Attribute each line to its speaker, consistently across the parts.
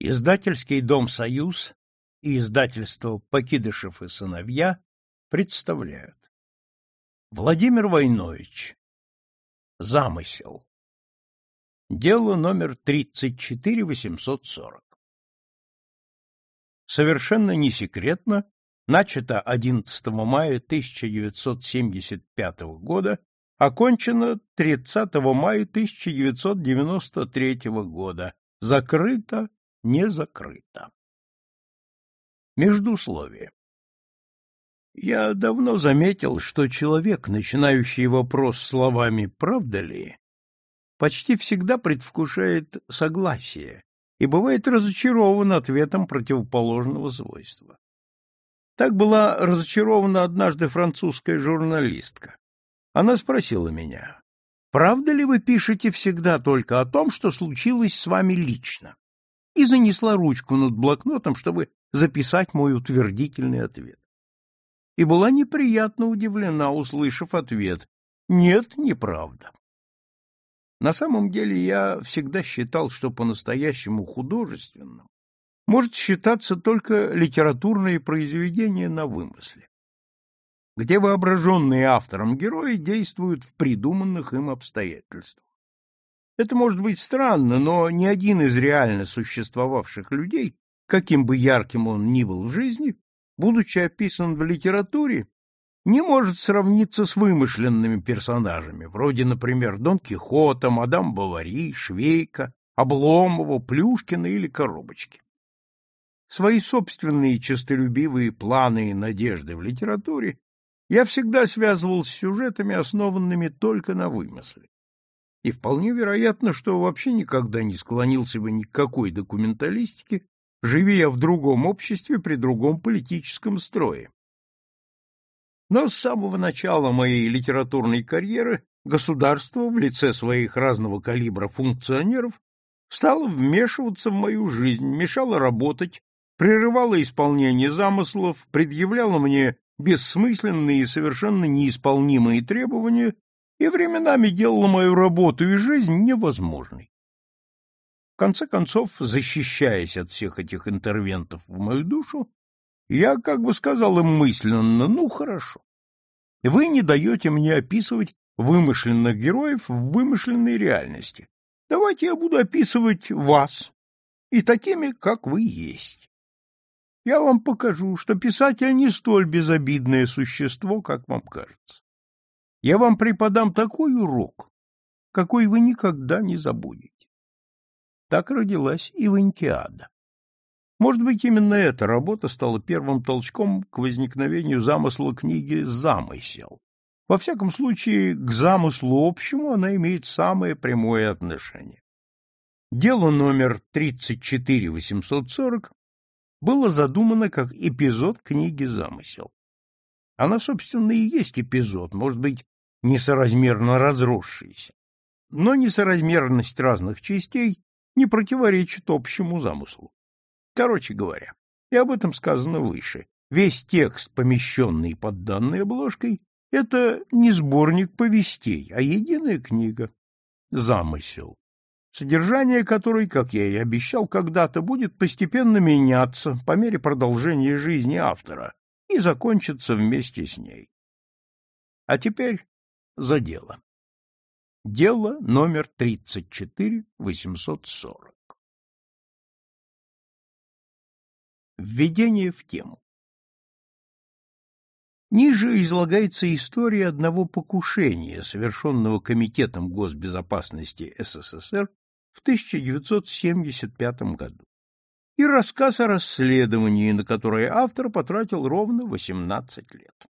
Speaker 1: Издательский дом «Союз» и издательство «Покидышев и сыновья» представляют. Владимир Войнович. Замысел. Дело номер 34840. Совершенно не секретно, начато 11 мая 1975 года, окончено 30 мая 1993 года, закрыто не закрыто. Междусловие. Я давно заметил, что человек, начинающий вопрос словами «правда ли?», почти всегда предвкушает согласие и бывает разочарован ответом противоположного свойства. Так была разочарована однажды французская журналистка. Она спросила меня, «Правда ли вы пишете всегда только о том, что случилось с вами лично?» И занесла ручку над блокнотом, чтобы записать мой утвердительный ответ. И была неприятно удивлена, услышав ответ «Нет, неправда». На самом деле я всегда считал, что по-настоящему художественным может считаться только литературное произведение на вымысле, где воображенные автором герои действуют в придуманных им обстоятельствах. Это может быть странно, но ни один из реально существовавших людей, каким бы ярким он ни был в жизни, будучи описан в литературе, не может сравниться с вымышленными персонажами, вроде, например, Дон Кихота, мадам Бавари, Швейка, Обломова, Плюшкина или Коробочки. Свои собственные честолюбивые планы и надежды в литературе я всегда связывал с сюжетами, основанными только на вымысле и вполне вероятно, что вообще никогда не склонился бы ни к какой документалистике, живя я в другом обществе при другом политическом строе. Но с самого начала моей литературной карьеры государство в лице своих разного калибра функционеров стало вмешиваться в мою жизнь, мешало работать, прерывало исполнение замыслов, предъявляло мне бессмысленные и совершенно неисполнимые требования и временами делала мою работу и жизнь невозможной. В конце концов, защищаясь от всех этих интервентов в мою душу, я как бы сказал им мысленно, ну, хорошо. Вы не даете мне описывать вымышленных героев в вымышленной реальности. Давайте я буду описывать вас и такими, как вы есть. Я вам покажу, что писатель не столь безобидное существо, как вам кажется. Я вам преподам такой урок, какой вы никогда не забудете. Так родилась Ивантиада. Может быть, именно эта работа стала первым толчком к возникновению замысла книги «Замысел». Во всяком случае, к замыслу общему она имеет самое прямое отношение. Дело номер 34840 было задумано как эпизод книги «Замысел». Она, собственно, и есть эпизод, может быть, несоразмерно разросшийся. Но несоразмерность разных частей не противоречит общему замыслу. Короче говоря, и об этом сказано выше, весь текст, помещенный под данной обложкой, это не сборник повестей, а единая книга. Замысел. Содержание которой, как я и обещал когда-то, будет постепенно меняться по мере продолжения жизни автора и закончится вместе с ней. А теперь за дело. Дело номер 34840. Введение в тему. Ниже излагается история одного покушения, совершенного Комитетом госбезопасности СССР в 1975 году, и рассказ о расследовании, на которое автор потратил ровно 18 лет.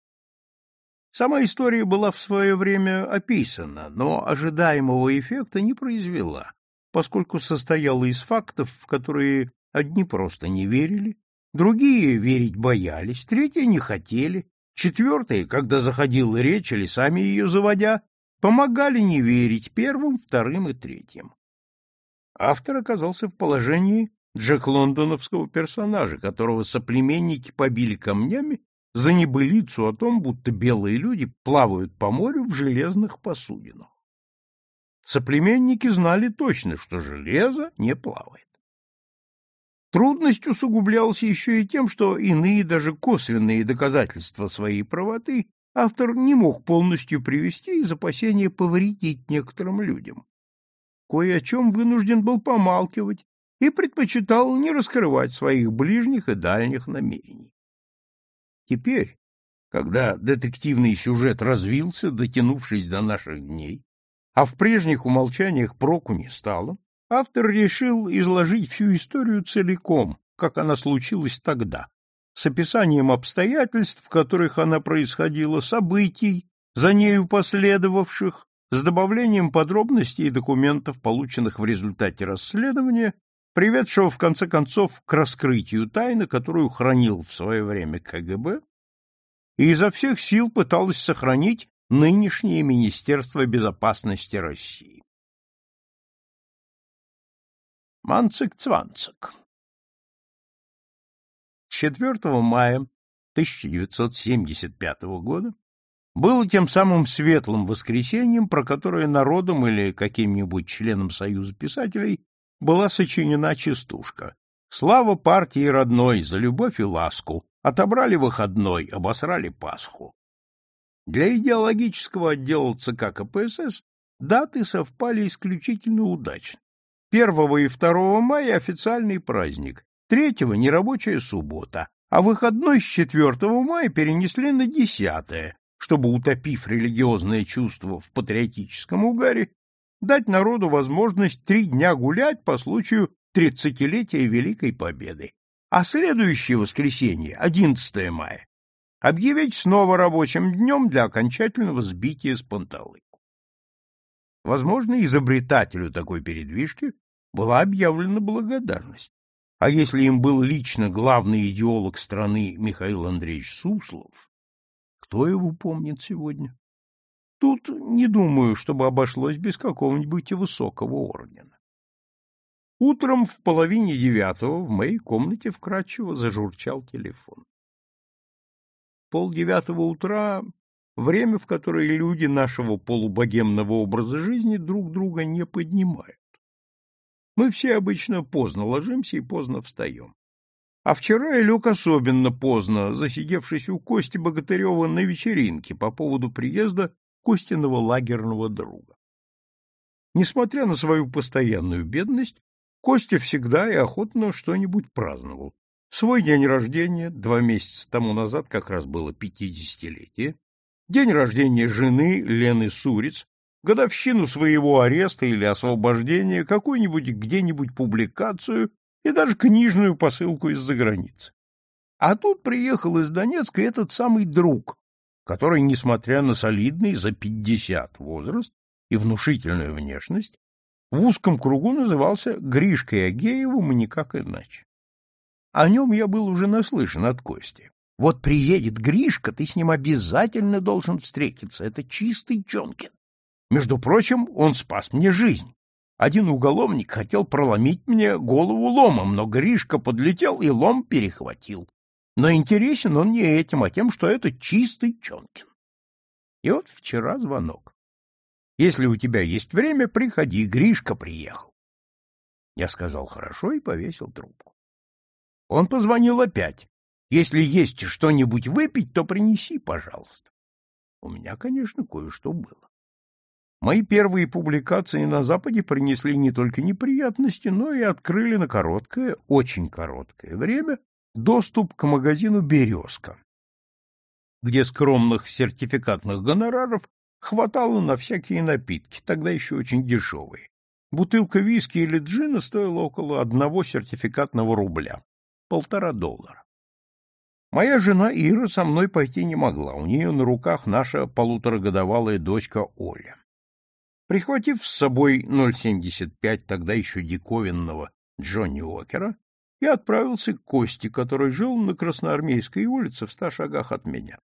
Speaker 1: Сама история была в свое время описана, но ожидаемого эффекта не произвела, поскольку состояла из фактов, в которые одни просто не верили, другие верить боялись, третьи не хотели, четвертые, когда заходила речь или сами ее заводя, помогали не верить первым, вторым и третьим. Автор оказался в положении Джек Лондоновского персонажа, которого соплеменники побили камнями за небылицу о том, будто белые люди плавают по морю в железных посудинах. Соплеменники знали точно, что железо не плавает. Трудность усугублялась еще и тем, что иные даже косвенные доказательства своей правоты автор не мог полностью привести из опасения повредить некоторым людям. Кое о чем вынужден был помалкивать и предпочитал не раскрывать своих ближних и дальних намерений. Теперь, когда детективный сюжет развился, дотянувшись до наших дней, а в прежних умолчаниях проку не стало, автор решил изложить всю историю целиком, как она случилась тогда, с описанием обстоятельств, в которых она происходила, событий, за нею последовавших, с добавлением подробностей и документов, полученных в результате расследования, приведшего в конце концов к раскрытию тайны, которую хранил в свое время КГБ, и изо всех сил пыталось сохранить нынешнее Министерство безопасности России. Манцик-цванцик 4 мая 1975 года было тем самым светлым воскресеньем, про которое народом или каким-нибудь членом Союза писателей была сочинена частушка. Слава партии родной за любовь и ласку, отобрали выходной, обосрали Пасху. Для идеологического отдела ЦК КПСС даты совпали исключительно удачно. 1 и 2 мая официальный праздник, 3 нерабочая суббота, а выходной с 4 мая перенесли на 10 чтобы, утопив религиозное чувство в патриотическом угаре, дать народу возможность три дня гулять по случаю тридцатилетия Великой Победы. А следующее воскресенье, 11 мая, объявить снова рабочим днем для окончательного сбития с панталыку. Возможно, изобретателю такой передвижки была объявлена благодарность. А если им был лично главный идеолог страны Михаил Андреевич Суслов, кто его помнит сегодня? Тут не думаю, чтобы обошлось без какого-нибудь высокого ордена. Утром в половине девятого в моей комнате вкрадчиво зажурчал телефон. Пол девятого утра — время, в которое люди нашего полубогемного образа жизни друг друга не поднимают. Мы все обычно поздно ложимся и поздно встаем. А вчера я лег особенно поздно, засидевшись у Кости Богатырева на вечеринке по поводу приезда Костиного лагерного друга. Несмотря на свою постоянную бедность, Костя всегда и охотно что-нибудь праздновал. Свой день рождения, два месяца тому назад как раз было пятидесятилетие, день рождения жены Лены Суриц, годовщину своего ареста или освобождения, какую-нибудь где-нибудь публикацию и даже книжную посылку из-за границы. А тут приехал из Донецка этот самый друг, который, несмотря на солидный за пятьдесят возраст и внушительную внешность, в узком кругу назывался Гришкой Агеевым и никак иначе. О нем я был уже наслышан от Кости. Вот приедет Гришка, ты с ним обязательно должен встретиться. Это чистый Чонкин. Между прочим, он спас мне жизнь. Один уголовник хотел проломить мне голову ломом, но Гришка подлетел и лом перехватил. Но интересен он не этим, а тем, что это чистый Чонкин. И вот вчера звонок. Если у тебя есть время, приходи, Гришка приехал. Я сказал хорошо и повесил трубку. Он позвонил опять. Если есть что-нибудь выпить, то принеси, пожалуйста. У меня, конечно, кое-что было. Мои первые публикации на Западе принесли не только неприятности, но и открыли на короткое, очень короткое время доступ к магазину «Березка», где скромных сертификатных гонораров хватало на всякие напитки, тогда еще очень дешевые. Бутылка виски или джина стоила около одного сертификатного рубля, полтора доллара. Моя жена Ира со мной пойти не могла, у нее на руках наша полуторагодовалая дочка Оля. Прихватив с собой 0,75 тогда еще диковинного Джонни Уокера, я отправился к Косте, который жил на Красноармейской улице в ста шагах от меня.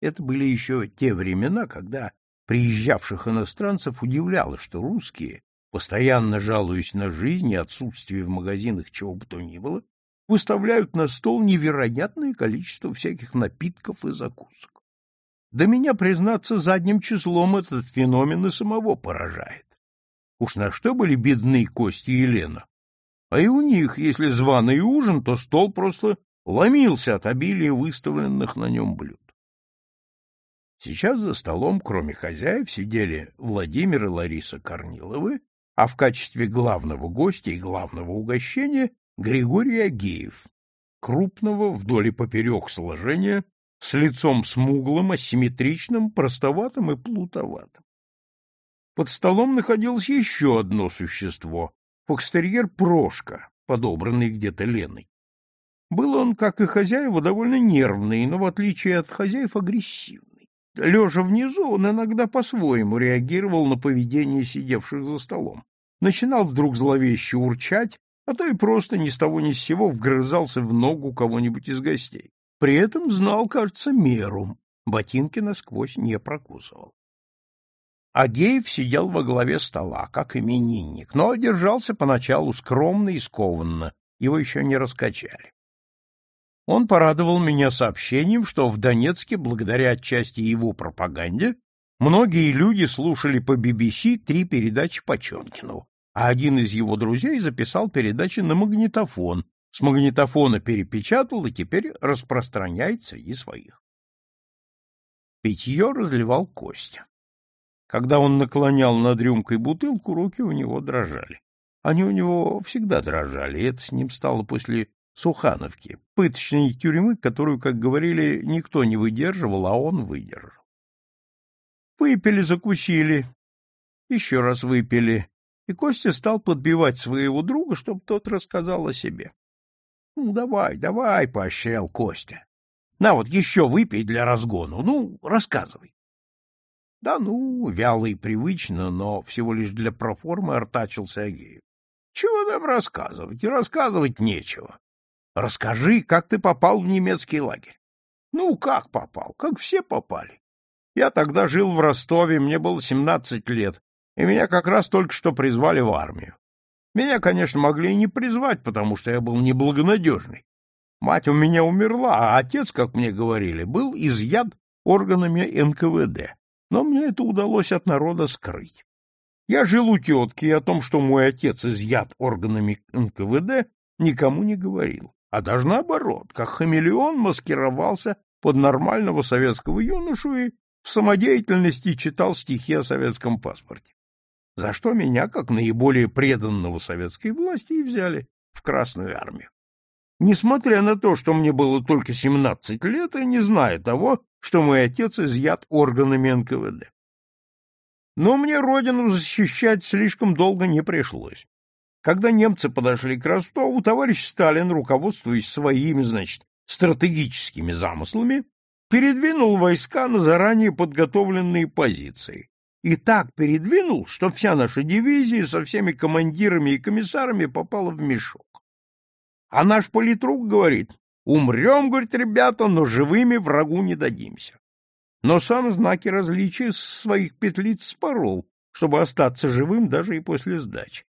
Speaker 1: Это были еще те времена, когда приезжавших иностранцев удивляло, что русские, постоянно жалуясь на жизнь и отсутствие в магазинах чего бы то ни было, выставляют на стол невероятное количество всяких напитков и закусок. Да меня, признаться, задним числом этот феномен и самого поражает. Уж на что были бедны Кости и Лена? А и у них, если званый ужин, то стол просто ломился от обилия выставленных на нем блюд. Сейчас за столом, кроме хозяев, сидели Владимир и Лариса Корниловы, а в качестве главного гостя и главного угощения Григорий Агеев, крупного вдоль и поперек сложения, с лицом смуглым, асимметричным, простоватым и плутоватым. Под столом находилось еще одно существо — фокстерьер Прошка, подобранный где-то Леной. Был он, как и хозяева, довольно нервный, но, в отличие от хозяев, агрессивный. Лежа внизу, он иногда по-своему реагировал на поведение сидевших за столом. Начинал вдруг зловеще урчать, а то и просто ни с того ни с сего вгрызался в ногу кого-нибудь из гостей. При этом знал, кажется, меру, ботинки насквозь не прокусывал. Агеев сидел во главе стола, как именинник, но держался поначалу скромно и скованно, его еще не раскачали. Он порадовал меня сообщением, что в Донецке, благодаря отчасти его пропаганде, многие люди слушали по BBC три передачи по Чонкину, а один из его друзей записал передачи на магнитофон, с магнитофона перепечатал и теперь распространяет среди своих. Питье разливал Костя. Когда он наклонял над рюмкой бутылку, руки у него дрожали. Они у него всегда дрожали, и это с ним стало после Сухановки, пыточной тюрьмы, которую, как говорили, никто не выдерживал, а он выдержал. Выпили, закусили, еще раз выпили, и Костя стал подбивать своего друга, чтобы тот рассказал о себе. — Ну, давай, давай, — поощрял Костя. — На вот еще выпей для разгона, ну, рассказывай. — Да ну, вяло и привычно, но всего лишь для проформы артачился Агеев. — Чего там рассказывать? Рассказывать нечего. Расскажи, как ты попал в немецкий лагерь. Ну, как попал? Как все попали. Я тогда жил в Ростове, мне было семнадцать лет, и меня как раз только что призвали в армию. Меня, конечно, могли и не призвать, потому что я был неблагонадежный. Мать у меня умерла, а отец, как мне говорили, был изъят органами НКВД. Но мне это удалось от народа скрыть. Я жил у тетки, и о том, что мой отец изъят органами НКВД, никому не говорил а даже наоборот, как хамелеон маскировался под нормального советского юношу и в самодеятельности читал стихи о советском паспорте. За что меня, как наиболее преданного советской власти, и взяли в Красную армию. Несмотря на то, что мне было только 17 лет, и не зная того, что мой отец изъят органами НКВД. Но мне родину защищать слишком долго не пришлось. Когда немцы подошли к Ростову, товарищ Сталин, руководствуясь своими, значит, стратегическими замыслами, передвинул войска на заранее подготовленные позиции. И так передвинул, что вся наша дивизия со всеми командирами и комиссарами попала в мешок. А наш политрук говорит, умрем, говорит, ребята, но живыми врагу не дадимся. Но сам знаки различия своих петлиц спорол, чтобы остаться живым даже и после сдачи.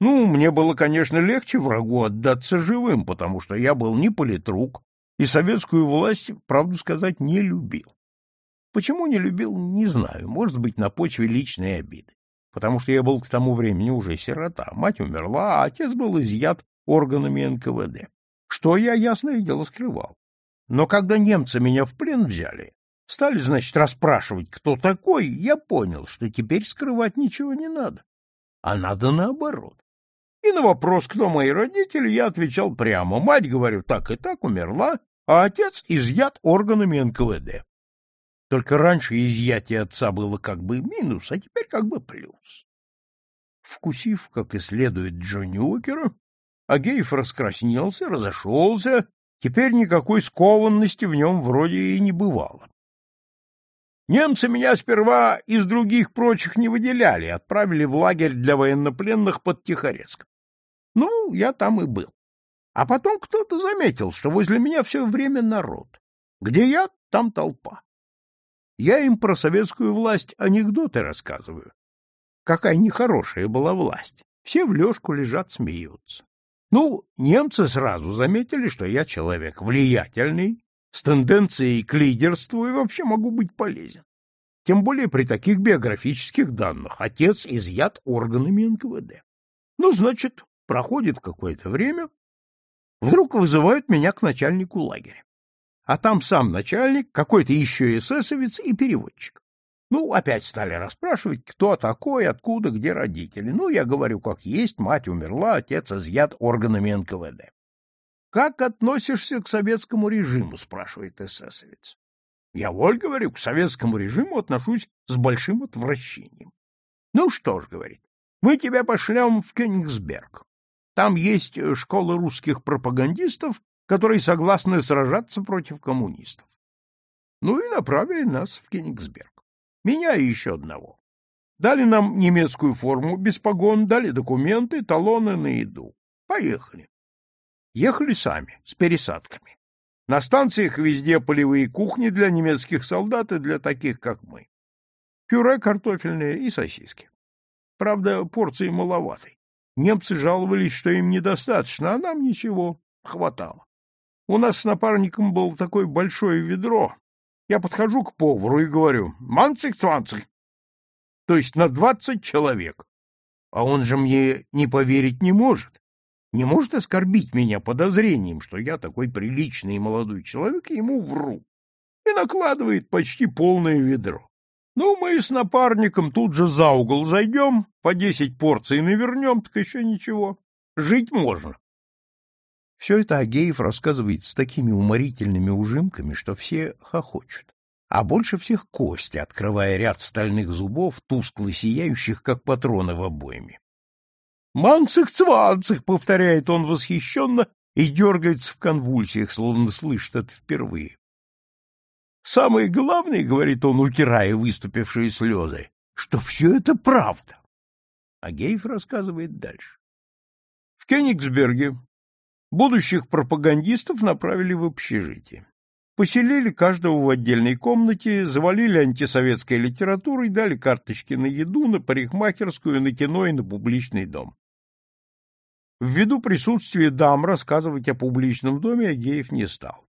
Speaker 1: Ну, мне было, конечно, легче врагу отдаться живым, потому что я был не политрук и советскую власть, правду сказать, не любил. Почему не любил, не знаю, может быть, на почве личной обиды. Потому что я был к тому времени уже сирота, мать умерла, а отец был изъят органами НКВД. Что я, ясное дело, скрывал. Но когда немцы меня в плен взяли, стали, значит, расспрашивать, кто такой, я понял, что теперь скрывать ничего не надо. А надо наоборот. И на вопрос, кто мои родители, я отвечал прямо. Мать, говорю, так и так умерла, а отец изъят органами НКВД. Только раньше изъятие отца было как бы минус, а теперь как бы плюс. Вкусив, как и следует Джонни Уокера, Агеев раскраснелся, разошелся, теперь никакой скованности в нем вроде и не бывало. Немцы меня сперва из других прочих не выделяли, отправили в лагерь для военнопленных под Тихорецк. Ну, я там и был. А потом кто-то заметил, что возле меня все время народ. Где я, там толпа. Я им про советскую власть анекдоты рассказываю. Какая нехорошая была власть. Все в лёжку лежат, смеются. Ну, немцы сразу заметили, что я человек влиятельный, с тенденцией к лидерству и вообще могу быть полезен. Тем более при таких биографических данных. Отец изъят органами НКВД. Ну, значит, Проходит какое-то время, вдруг вызывают меня к начальнику лагеря. А там сам начальник, какой-то еще эсэсовец и переводчик. Ну, опять стали расспрашивать, кто такой, откуда, где родители. Ну, я говорю, как есть, мать умерла, отец изъят органами НКВД. «Как относишься к советскому режиму?» — спрашивает эсэсовец. Я, воль, говорю, к советскому режиму отношусь с большим отвращением. Ну что ж, говорит, мы тебя пошлем в Кёнигсберг. Там есть школа русских пропагандистов, которые согласны сражаться против коммунистов. Ну и направили нас в Кёнигсберг. Меня и еще одного. Дали нам немецкую форму без погон, дали документы, талоны на еду. Поехали. Ехали сами, с пересадками. На станциях везде полевые кухни для немецких солдат и для таких, как мы. Пюре картофельное и сосиски. Правда, порции маловаты. Немцы жаловались, что им недостаточно, а нам ничего, хватало. У нас с напарником было такое большое ведро, я подхожу к повару и говорю «Манцик-цванцик», то есть на двадцать человек. А он же мне не поверить не может. Не может оскорбить меня подозрением, что я такой приличный и молодой человек, и ему вру. И накладывает почти полное ведро. Ну, мы с напарником тут же за угол зайдем, по десять порций навернем, так еще ничего. Жить можно. Все это Агеев рассказывает с такими уморительными ужимками, что все хохочут. А больше всех Костя, открывая ряд стальных зубов, тускло сияющих, как патроны в обойме. «Манцих-цванцих!» — повторяет он восхищенно и дергается в конвульсиях, словно слышит это впервые. «Самое главное, — говорит он, утирая выступившие слезы, — что все это правда». Агеев рассказывает дальше. В Кенигсберге Будущих пропагандистов направили в общежитие. Поселили каждого в отдельной комнате, завалили антисоветской литературой, дали карточки на еду, на парикмахерскую, на кино и на публичный дом. Ввиду присутствия дам рассказывать о публичном доме Агеев не стал.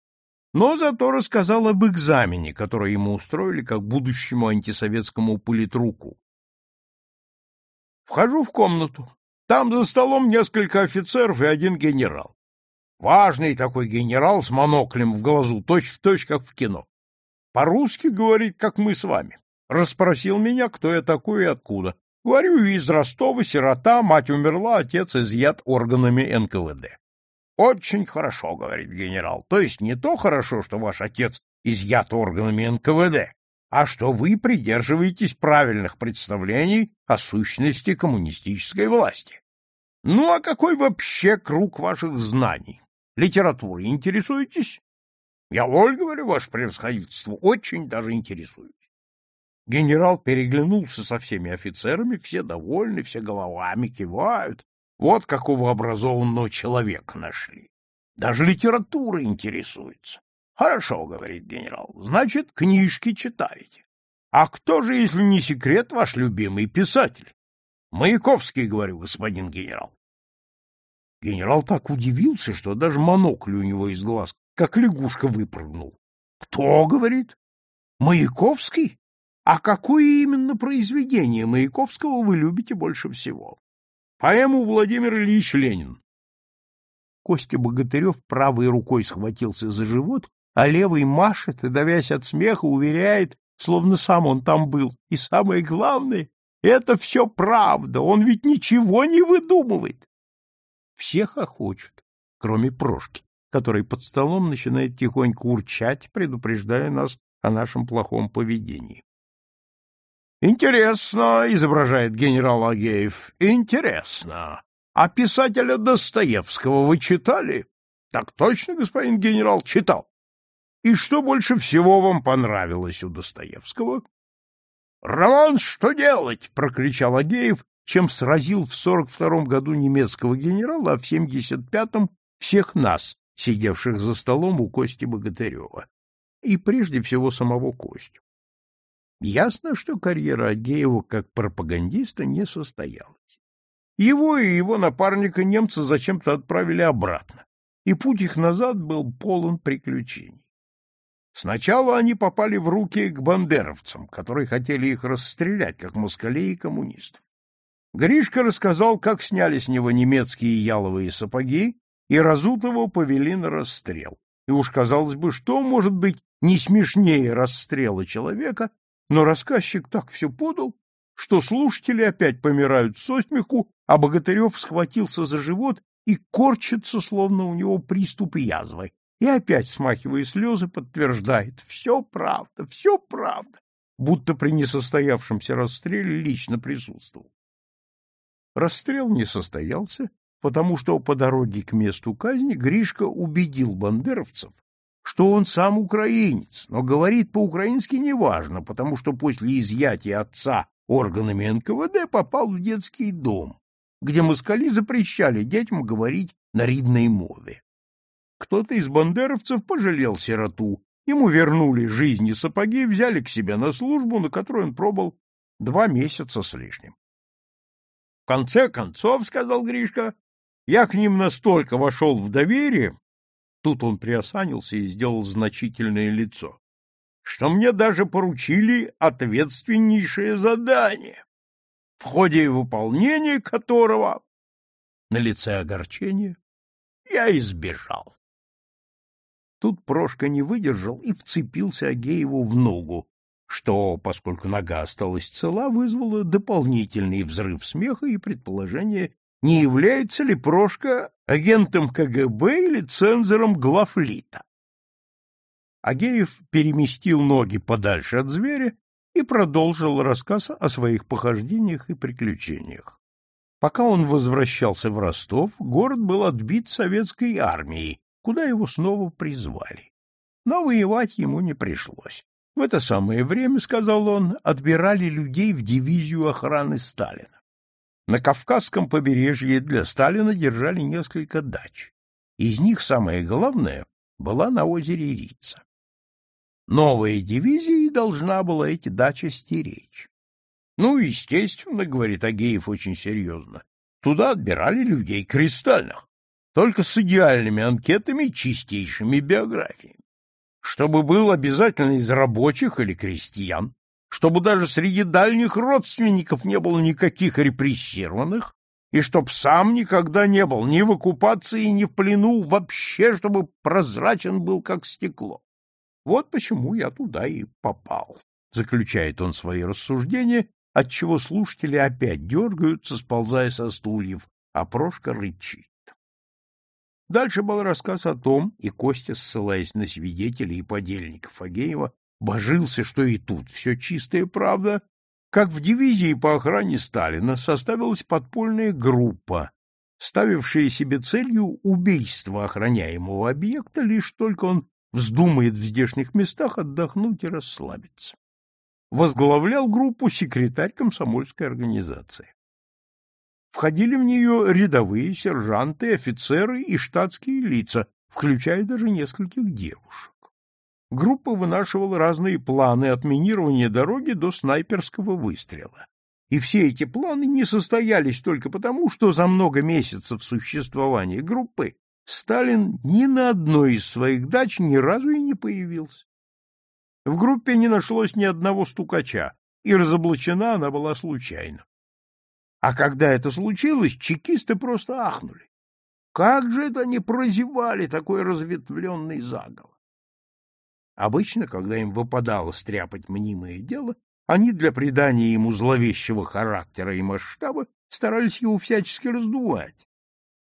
Speaker 1: Но зато рассказал об экзамене, который ему устроили как будущему антисоветскому политруку. Вхожу в комнату. Там за столом несколько офицеров и один генерал. Важный такой генерал с моноклем в глазу, точь-в-точь, точь, как в кино. По-русски говорит, как мы с вами. Расспросил меня, кто я такой и откуда. Говорю, из Ростова, сирота, мать умерла, отец изъят органами НКВД. Очень хорошо, говорит генерал. То есть не то хорошо, что ваш отец изъят органами НКВД, а что вы придерживаетесь правильных представлений о сущности коммунистической власти. Ну, а какой вообще круг ваших знаний? Литературой интересуетесь? Я, воль говорю, ваше превосходительство, очень даже интересуюсь. Генерал переглянулся со всеми офицерами, все довольны, все головами кивают. Вот какого образованного человека нашли. Даже литература интересуется. Хорошо, говорит генерал, значит, книжки читаете. А кто же, если не секрет, ваш любимый писатель? Маяковский, говорю, господин генерал. Генерал так удивился, что даже монокль у него из глаз, как лягушка, выпрыгнул. — Кто, — говорит? — Маяковский? А какое именно произведение Маяковского вы любите больше всего? Поэму Владимир Ильич Ленин. Костя Богатырев правой рукой схватился за живот, а левый машет и, давясь от смеха, уверяет, словно сам он там был. И самое главное, это все правда, он ведь ничего не выдумывает. Все хохочут, кроме Прошки, который под столом начинает тихонько урчать, предупреждая нас о нашем плохом поведении. «Интересно», — изображает генерал Агеев, — «интересно. А писателя Достоевского вы читали?» «Так точно, господин генерал, читал. И что больше всего вам понравилось у Достоевского?» «Роман «Что делать?» — прокричал Агеев чем сразил в 42 году немецкого генерала, а в 75-м всех нас, сидевших за столом у Кости Богатырева, и прежде всего самого Костю. Ясно, что карьера Агеева как пропагандиста не состоялась. Его и его напарника немцы зачем-то отправили обратно, и путь их назад был полон приключений. Сначала они попали в руки к бандеровцам, которые хотели их расстрелять, как москалей и коммунистов. Гришка рассказал, как сняли с него немецкие яловые сапоги, и Разутова повели на расстрел. И уж казалось бы, что может быть не смешнее расстрела человека, но рассказчик так все подал, что слушатели опять помирают со смеху, а Богатырев схватился за живот и корчится, словно у него приступ язвы, и опять, смахивая слезы, подтверждает «все правда, все правда», будто при несостоявшемся расстреле лично присутствовал. Расстрел не состоялся, потому что по дороге к месту казни Гришка убедил бандеровцев, что он сам украинец, но говорит по-украински неважно, потому что после изъятия отца органами НКВД попал в детский дом, где москали запрещали детям говорить на ридной мове. Кто-то из бандеровцев пожалел сироту, ему вернули жизнь и сапоги, взяли к себе на службу, на которой он пробыл два месяца с лишним. — В конце концов, — сказал Гришка, — я к ним настолько вошел в доверие, тут он приосанился и сделал значительное лицо, что мне даже поручили ответственнейшее задание, в ходе выполнения которого на лице огорчения я избежал. Тут Прошка не выдержал и вцепился Агееву в ногу, что, поскольку нога осталась цела, вызвало дополнительный взрыв смеха и предположение, не является ли Прошка агентом КГБ или цензором главлита. Агеев переместил ноги подальше от зверя и продолжил рассказ о своих похождениях и приключениях. Пока он возвращался в Ростов, город был отбит советской армией, куда его снова призвали. Но воевать ему не пришлось. В это самое время, сказал он, отбирали людей в дивизию охраны Сталина. На Кавказском побережье для Сталина держали несколько дач. Из них самая главная была на озере Рица. Новая дивизия и должна была эти дачи стеречь. Ну, естественно, говорит Агеев очень серьезно, туда отбирали людей кристальных, только с идеальными анкетами и чистейшими биографиями. Чтобы был обязательно из рабочих или крестьян, чтобы даже среди дальних родственников не было никаких репрессированных, и чтоб сам никогда не был ни в оккупации, ни в плену, вообще, чтобы прозрачен был, как стекло. Вот почему я туда и попал, — заключает он свои рассуждения, отчего слушатели опять дергаются, сползая со стульев, а Прошка рычит. Дальше был рассказ о том, и Костя, ссылаясь на свидетелей и подельников Агеева, божился, что и тут все чистая правда, как в дивизии по охране Сталина составилась подпольная группа, ставившая себе целью убийство охраняемого объекта, лишь только он вздумает в здешних местах отдохнуть и расслабиться. Возглавлял группу секретарь комсомольской организации. Входили в нее рядовые, сержанты, офицеры и штатские лица, включая даже нескольких девушек. Группа вынашивала разные планы от минирования дороги до снайперского выстрела. И все эти планы не состоялись только потому, что за много месяцев существования группы Сталин ни на одной из своих дач ни разу и не появился. В группе не нашлось ни одного стукача, и разоблачена она была случайно. А когда это случилось, чекисты просто ахнули. Как же это они прозевали такой разветвленный заговор? Обычно, когда им выпадало стряпать мнимое дело, они для придания ему зловещего характера и масштаба старались его всячески раздувать.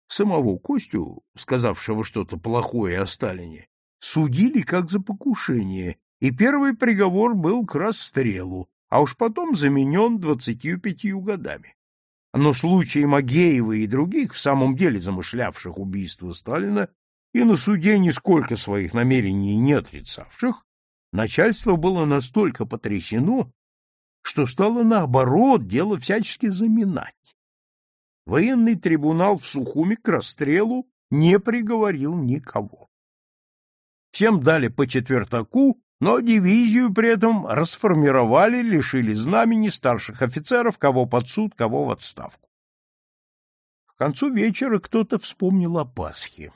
Speaker 1: Самого Костю, сказавшего что-то плохое о Сталине, судили как за покушение, и первый приговор был к расстрелу, а уж потом заменен двадцатью пятью годами. Но случаи Магеева и других, в самом деле замышлявших убийство Сталина, и на суде нисколько своих намерений не отрицавших, начальство было настолько потрясено, что стало, наоборот, дело всячески заминать. Военный трибунал в Сухуме к расстрелу не приговорил никого. Всем дали по четвертаку, но дивизию при этом расформировали, лишили знамени старших офицеров, кого под суд, кого в отставку. К концу вечера кто-то вспомнил о Пасхе.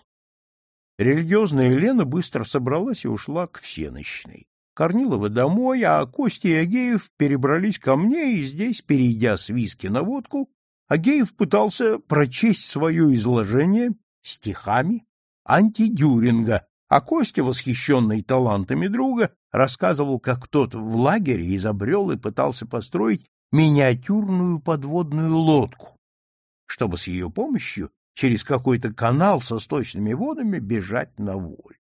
Speaker 1: Религиозная Лена быстро собралась и ушла к всенощной. Корнилова домой, а Костя и Агеев перебрались ко мне и здесь, перейдя с виски на водку, Агеев пытался прочесть свое изложение стихами антидюринга, а Костя, восхищенный талантами друга, рассказывал, как тот в лагере изобрел и пытался построить миниатюрную подводную лодку, чтобы с ее помощью через какой-то канал со сточными водами бежать на волю.